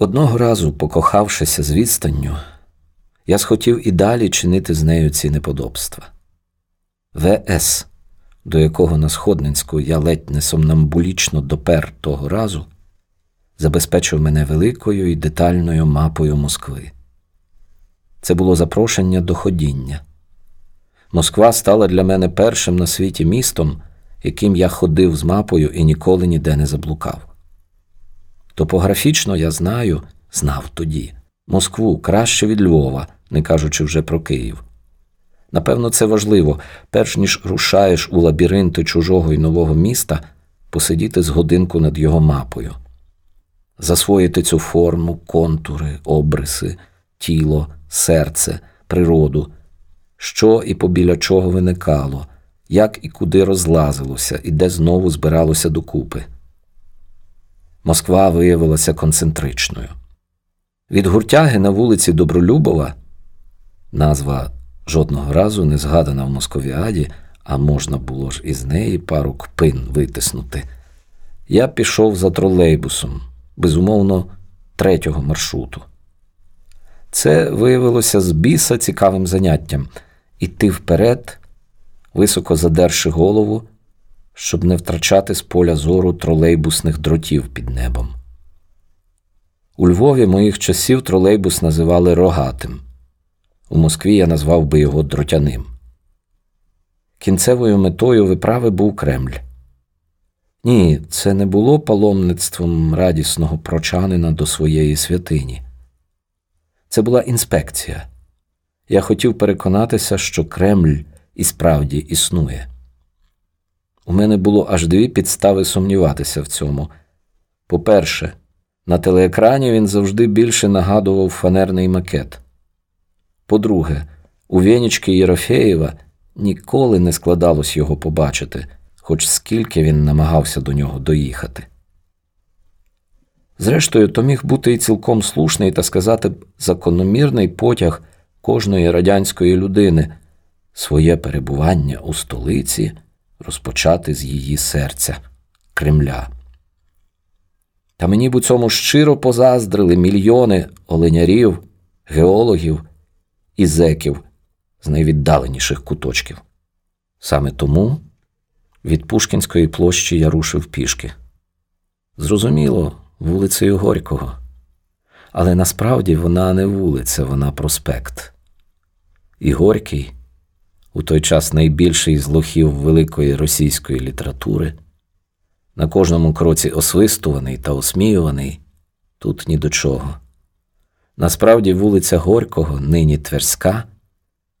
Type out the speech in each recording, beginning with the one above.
Одного разу, покохавшися з відстанню, я схотів і далі чинити з нею ці неподобства. ВС, до якого на Сходненську я ледь не сомнамбулічно допер того разу, забезпечив мене великою і детальною мапою Москви. Це було запрошення до ходіння. Москва стала для мене першим на світі містом, яким я ходив з мапою і ніколи ніде не заблукав. Топографічно я знаю, знав тоді, Москву краще від Львова, не кажучи вже про Київ. Напевно, це важливо, перш ніж рушаєш у лабіринти чужого і нового міста, посидіти з годинку над його мапою, засвоїти цю форму, контури, обриси, тіло, серце, природу, що і побіля чого виникало, як і куди розлазилося, і де знову збиралося докупи. Москва виявилася концентричною. Від гуртяги на вулиці Добролюбова назва жодного разу не згадана в Московіаді, а можна було ж із неї пару кпин витиснути. Я пішов за тролейбусом, безумовно, третього маршруту. Це виявилося з біса цікавим заняттям іти вперед, високо задерши голову, щоб не втрачати з поля зору тролейбусних дротів під небом. У Львові моїх часів тролейбус називали рогатим. У Москві я назвав би його дротяним. Кінцевою метою виправи був Кремль. Ні, це не було паломництвом радісного прочанина до своєї святині. Це була інспекція. Я хотів переконатися, що Кремль і справді існує. У мене було аж дві підстави сумніватися в цьому. По-перше, на телеекрані він завжди більше нагадував фанерний макет. По-друге, у Вєнічки Єрофеєва ніколи не складалось його побачити, хоч скільки він намагався до нього доїхати. Зрештою, то міг бути і цілком слушний та сказати б закономірний потяг кожної радянської людини своє перебування у столиці розпочати з її серця Кремля. Та мені б у цьому щиро позаздрили мільйони оленярів, геологів і зеків з найвіддаленіших куточків. Саме тому від Пушкінської площі я рушив пішки. Зрозуміло, вулицею Горького. Але насправді вона не вулиця, вона проспект. І Горький, у той час найбільший з лохів великої російської літератури, на кожному кроці освистуваний та осміюваний, тут ні до чого. Насправді, вулиця Горького, нині Тверська,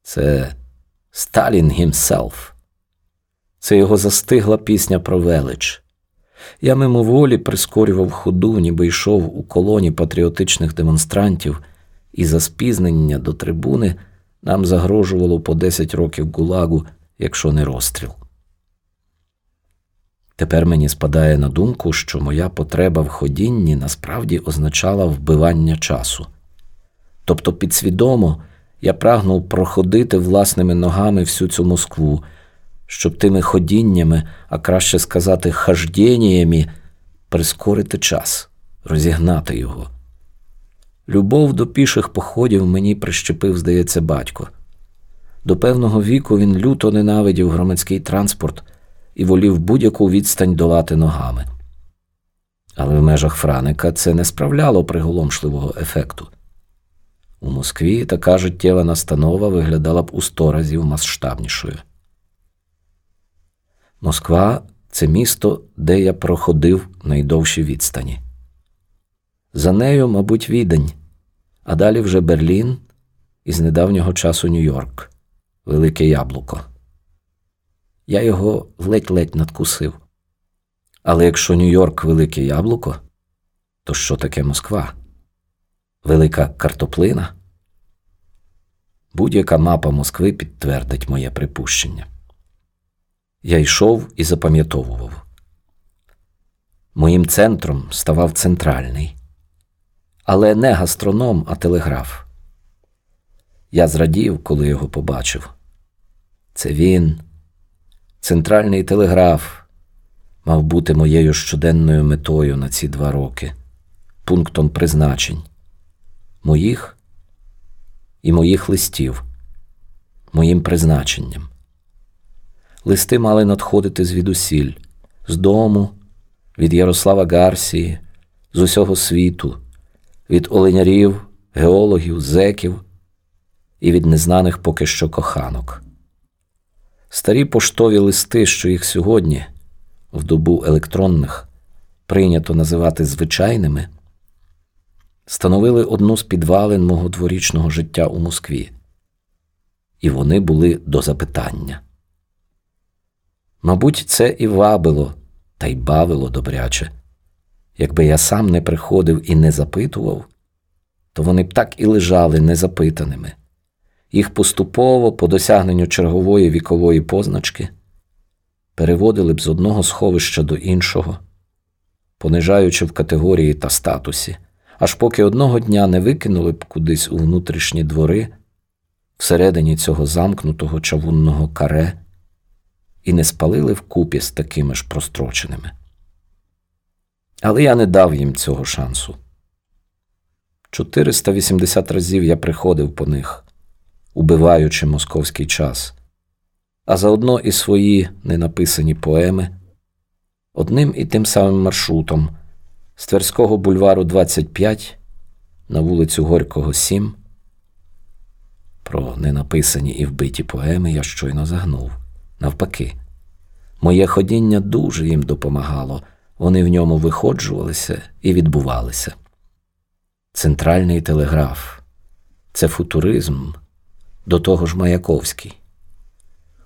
це Сталін himself. Це його застигла пісня про велич. Я мимоволі прискорював ходу, ніби йшов у колоні патріотичних демонстрантів, і за спізнення до трибуни нам загрожувало по 10 років гулагу, якщо не розстріл. Тепер мені спадає на думку, що моя потреба в ходінні насправді означала вбивання часу. Тобто, підсвідомо я прагнув проходити власними ногами всю цю Москву, щоб тими ходіннями, а краще сказати, хаждєніями, прискорити час, розігнати його. Любов до піших походів мені прищепив, здається, батько. До певного віку він люто ненавидів громадський транспорт і волів будь-яку відстань долати ногами. Але в межах Франика це не справляло приголомшливого ефекту. У Москві така життєва настанова виглядала б у сто разів масштабнішою. Москва це місто, де я проходив найдовші відстані. За нею, мабуть, відень, а далі вже Берлін і з недавнього часу Нью-Йорк, Велике Яблуко. Я його ледь-ледь надкусив. Але якщо Нью-Йорк велике яблуко, то що таке Москва? Велика картоплина? Будь-яка мапа Москви підтвердить моє припущення. Я йшов і запам'ятовував. Моїм центром ставав центральний, але не гастроном, а телеграф. Я зрадів, коли його побачив. Це він, центральний телеграф, мав бути моєю щоденною метою на ці два роки пунктом призначень моїх і моїх листів, моїм призначенням. Листи мали надходити звідусіль, з дому, від Ярослава Гарсії, з усього світу, від оленярів, геологів, зеків і від незнаних поки що коханок. Старі поштові листи, що їх сьогодні, в добу електронних, прийнято називати звичайними, становили одну з підвалин мого дворічного життя у Москві, і вони були до запитання. Мабуть, це і вабило, та й бавило добряче. Якби я сам не приходив і не запитував, то вони б так і лежали незапитаними. Їх поступово, по досягненню чергової вікової позначки, переводили б з одного сховища до іншого, понижаючи в категорії та статусі, аж поки одного дня не викинули б кудись у внутрішні двори, всередині цього замкнутого чавунного каре, і не спалили вкупі з такими ж простроченими. Але я не дав їм цього шансу. 480 разів я приходив по них, убиваючи московський час, а заодно і свої ненаписані поеми одним і тим самим маршрутом з Тверського бульвару 25 на вулицю Горького 7. Про ненаписані і вбиті поеми я щойно загнув. Навпаки, моє ходіння дуже їм допомагало, вони в ньому виходжувалися і відбувалися. Центральний телеграф це футуризм, до того ж Маяковський.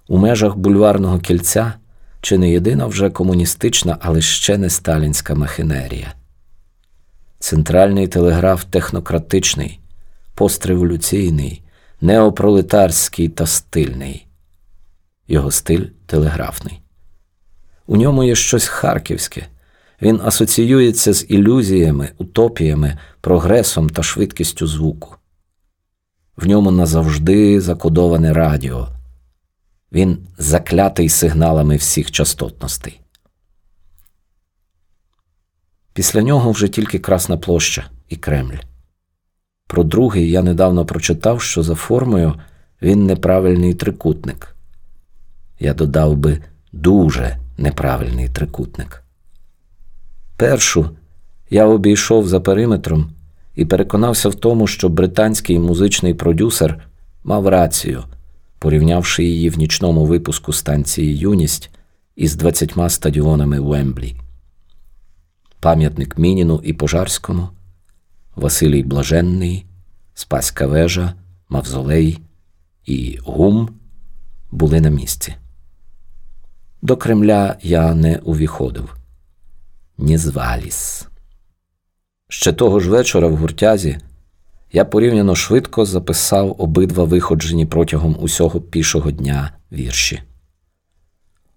У межах бульварного кільця чи не єдина вже комуністична, але ще не сталінська махінерія. Центральний телеграф технократичний, постреволюційний, неопролетарський та стильний. Його стиль телеграфний. У ньому є щось харківське. Він асоціюється з ілюзіями, утопіями, прогресом та швидкістю звуку. В ньому назавжди закодоване радіо. Він заклятий сигналами всіх частотностей. Після нього вже тільки Красна площа і Кремль. Про другий я недавно прочитав, що за формою він неправильний трикутник. Я додав би дуже неправильний трикутник. Першу я обійшов за периметром і переконався в тому, що британський музичний продюсер мав рацію, порівнявши її в нічному випуску станції Юність із 20 стадіонами Уемблі. Пам'ятник Мініну і Пожарському, Василій Блаженний, Спаська вежа, Мавзолей і Гум були на місці. До Кремля я не увіходив, ні зваліс. Ще того ж вечора в гуртязі я порівняно швидко записав обидва виходжені протягом усього пішого дня вірші.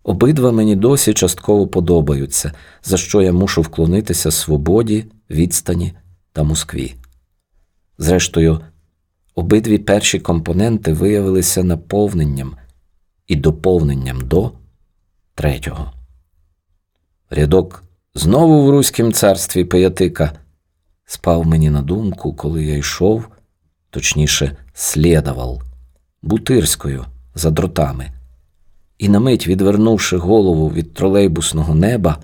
Обидва мені досі частково подобаються, за що я мушу вклонитися свободі, відстані та Москві. Зрештою, обидві перші компоненти виявилися наповненням і доповненням до третього. Рядок знову в Руськім царстві Пиятика спав мені на думку, коли я йшов, точніше, слідував, бутирською за дротами, і на мить, відвернувши голову від тролейбусного неба,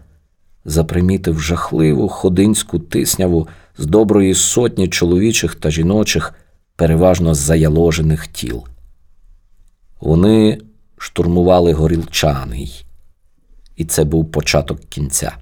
запримітив жахливу ходинську тисняву з доброї сотні чоловічих та жіночих, переважно заяложених тіл. Вони штурмували горілчаний, і це був початок кінця.